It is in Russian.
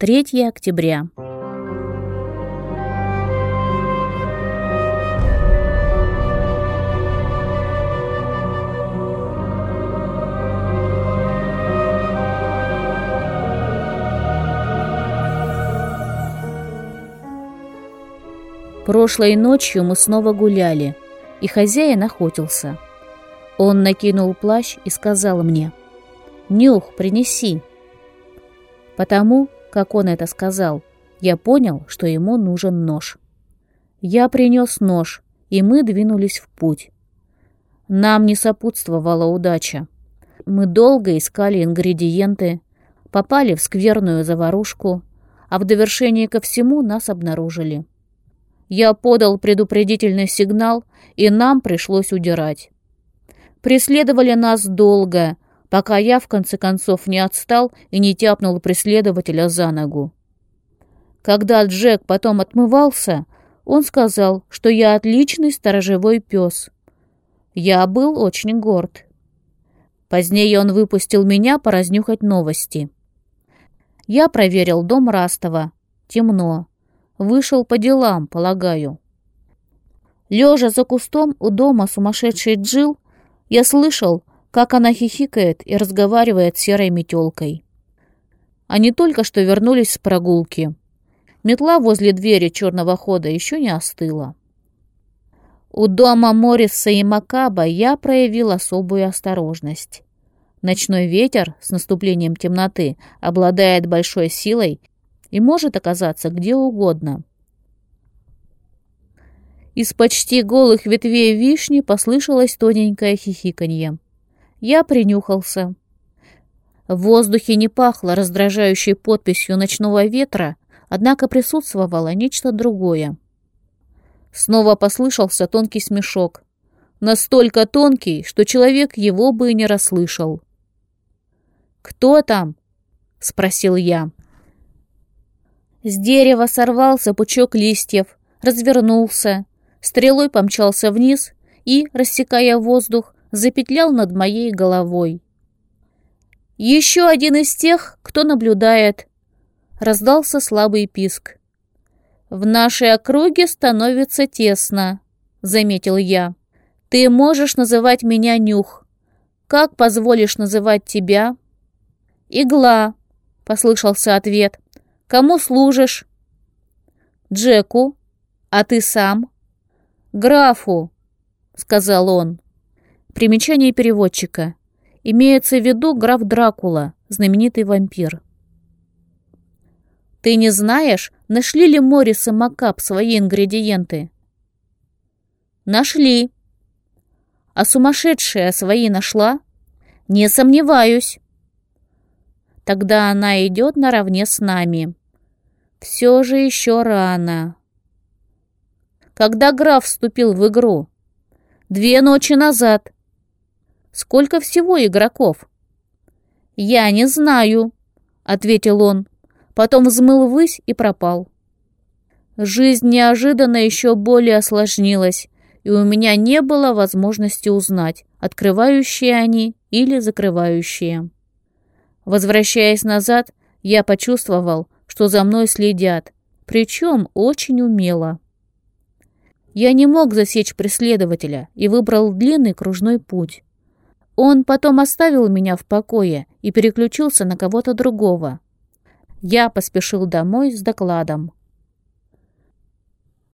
3 октября. Прошлой ночью мы снова гуляли, и хозяин охотился. Он накинул плащ и сказал мне, «Нюх, принеси». Потому, как он это сказал, я понял, что ему нужен нож. Я принес нож, и мы двинулись в путь. Нам не сопутствовала удача. Мы долго искали ингредиенты, попали в скверную заварушку, а в довершение ко всему нас обнаружили. Я подал предупредительный сигнал, и нам пришлось удирать. Преследовали нас долго, пока я в конце концов не отстал и не тяпнул преследователя за ногу. Когда Джек потом отмывался, он сказал, что я отличный сторожевой пес. Я был очень горд. Позднее он выпустил меня поразнюхать новости. Я проверил дом Растова. Темно. Вышел по делам, полагаю. Лежа за кустом у дома сумасшедший Джил, я слышал, как она хихикает и разговаривает с серой метелкой. Они только что вернулись с прогулки. Метла возле двери черного хода еще не остыла. У дома Морриса и Макаба я проявил особую осторожность. Ночной ветер с наступлением темноты обладает большой силой и может оказаться где угодно. Из почти голых ветвей вишни послышалось тоненькое хихиканье. Я принюхался. В воздухе не пахло раздражающей подписью ночного ветра, однако присутствовало нечто другое. Снова послышался тонкий смешок. Настолько тонкий, что человек его бы и не расслышал. «Кто там?» — спросил я. С дерева сорвался пучок листьев, развернулся, стрелой помчался вниз и, рассекая воздух, запетлял над моей головой. «Еще один из тех, кто наблюдает!» Раздался слабый писк. «В нашей округе становится тесно», — заметил я. «Ты можешь называть меня Нюх. Как позволишь называть тебя?» «Игла», — послышался ответ. Кому служишь? Джеку. А ты сам? Графу, сказал он. Примечание переводчика. Имеется в виду граф Дракула, знаменитый вампир. Ты не знаешь, нашли ли Моррис и Макап свои ингредиенты? Нашли. А сумасшедшая свои нашла? Не сомневаюсь. Тогда она идет наравне с нами. Все же еще рано. Когда граф вступил в игру? Две ночи назад. Сколько всего игроков? Я не знаю, ответил он. Потом взмыл ввысь и пропал. Жизнь неожиданно еще более осложнилась, и у меня не было возможности узнать, открывающие они или закрывающие. Возвращаясь назад, я почувствовал, что за мной следят, причем очень умело. Я не мог засечь преследователя и выбрал длинный кружной путь. Он потом оставил меня в покое и переключился на кого-то другого. Я поспешил домой с докладом.